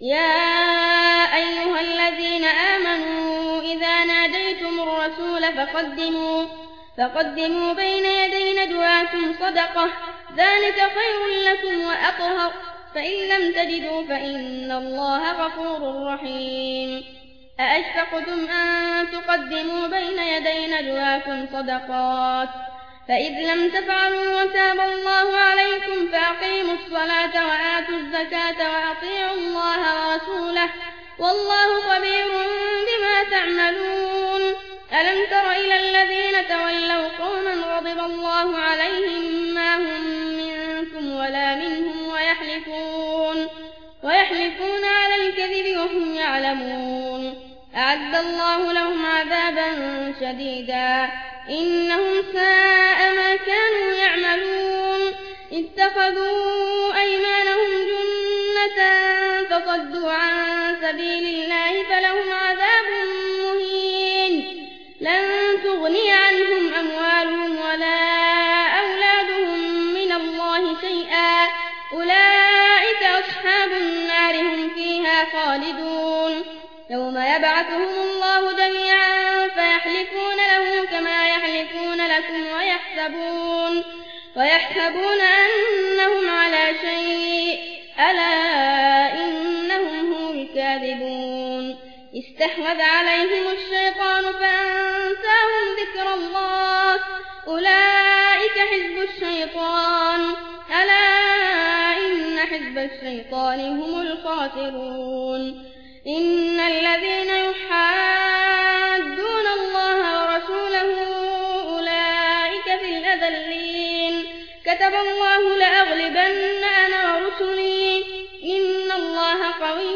يا أيها الذين آمنوا إذا ناديتم الرسول فقدموا, فقدموا بين يدي ندواكم صدقة ذلك خير لكم وأطهر فإن لم تجدوا فإن الله غفور رحيم. أأشفقتم أن تقدموا بين يدي ندواكم صدقات؟ فإذ لم تفعلوا وتاب الله عليكم فأقيموا الصلاة الزكاة وأطيعوا الله ورسوله والله خبير بما تعملون ألم تر إلى الذين تولوا قوما غضب الله عليهم ما هم منكم ولا منهم ويحلفون, ويحلفون على الكذب وهم يعلمون أعد الله لهم عذابا شديدا إنهم ساء ما فصدوا عن سبيل الله فلهم عذاب مهين. لن تغني عنهم أموالهم ولا أولادهم من الله شيئا. أولئك أصحاب النار هم فيها خالدون. يوم يبعثهم الله جميعا فيحلفون له كما يحلفون لكم ويحسبون, ويحسبون أنهم على شيء. ألا استحوذ عليهم الشيطان فأنساهم ذكر الله. أولئك حزب الشيطان. ألا إن حزب الشيطان هم الخاسرون. إن الذين يحادون الله ورسوله أولئك في الأذلين. كتب الله لأغلبن أنا ورسلي إن الله قوي